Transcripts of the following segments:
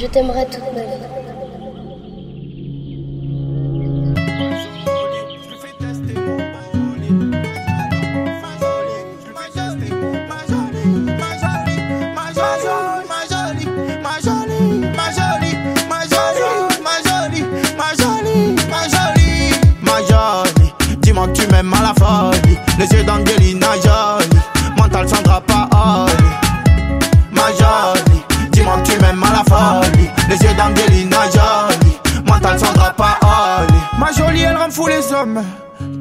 Je t'aimerai toute ma vie. Dis-moi que tu m'aimes à la folie. Les yeux d'Angelina Jolie. Mental Sandra Paoli. Ma jolie. Les yeux d'Angelina Jolie. Mental Sandra Paoli. Ma jolie, elle rend fou les hommes.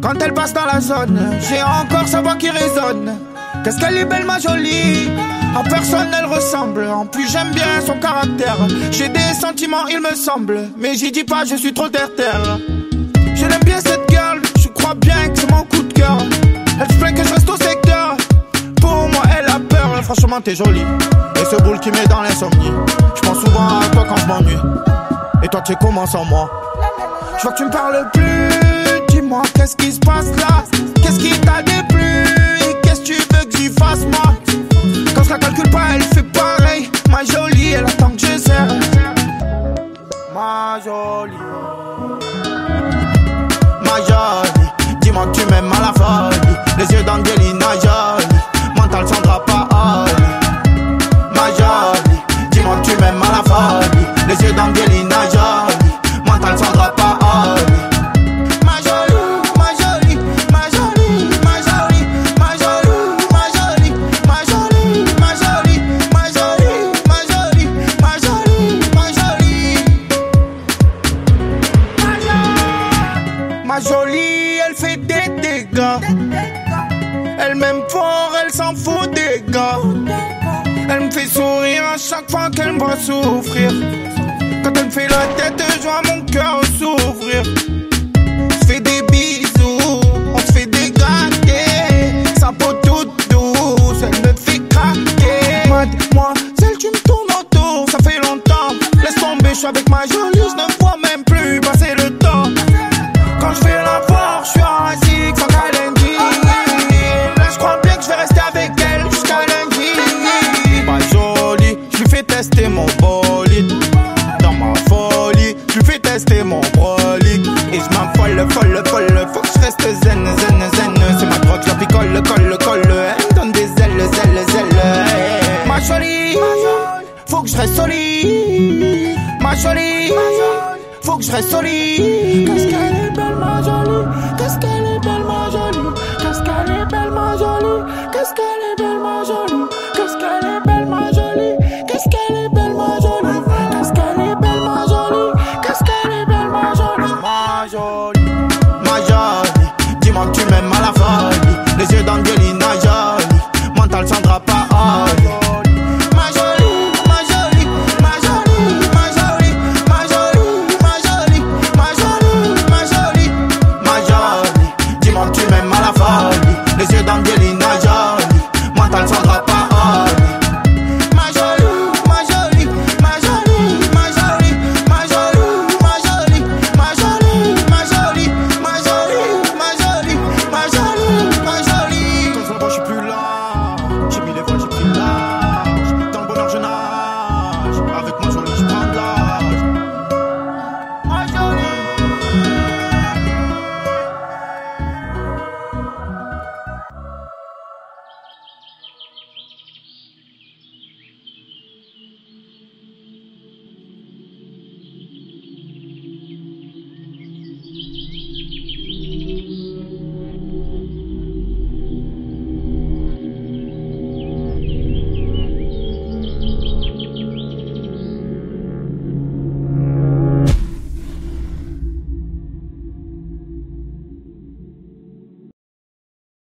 Quand elle passe dans la zone, j'ai encore sa voix qui résonne. Qu'est-ce qu'elle est belle, ma jolie. En personne, elle ressemble. En plus, j'aime bien son caractère. J'ai des sentiments, il me semble. Mais j'y dis pas, je suis trop terre-terre. Je l'aime bien cette girl, je crois bien que c'est mon coup de cœur. Elle se plaint que je reste au secteur. Pour moi, elle a peur, franchement, t'es jolie. Et ce boule qui met dans l'insomnie. Souvent à toi quand je m'ennuie. Et toi, tu es comment sans moi? Je vois que tu me parles plus. Dis-moi, qu'est-ce qui se passe là? Qu'est-ce qui t'a déplu? Qu'est-ce que tu veux que j'y fasse, moi? Quand je la calcule pas, elle fait pareil. Jolie, elle fait des dégâts. Elle m'aime fort, elle s'en fout des gars. Elle me fait sourire à chaque fois qu'elle me voit souffrir. Quand elle fait la tête, je vois mon cœur s'ouvrir. Je fais des bisous, on se fait des gâtés. Sa peau toute douce, elle me fait craquer. Moi, celle tu me tournes autour, ça fait longtemps. Laisse tomber, je suis avec ma jolie, je ne vois même jolie. Faut que je reste solide. Qu'est-ce qu'elle est belle, ma jolie? Qu'est-ce qu'elle est belle, ma jolie? Qu'est-ce qu'elle est belle, ma jolie? Qu'est-ce qu'elle est belle, ma jolie? Qu'est-ce qu'elle est belle, ma jolie? Qu'est-ce qu'elle est belle, ma jolie? Qu'est-ce qu'elle est belle, ma jolie? Qu'est-ce qu'elle est belle, ma jolie? Ma jolie, ma jolie. Dis-moi que tu m'aimes.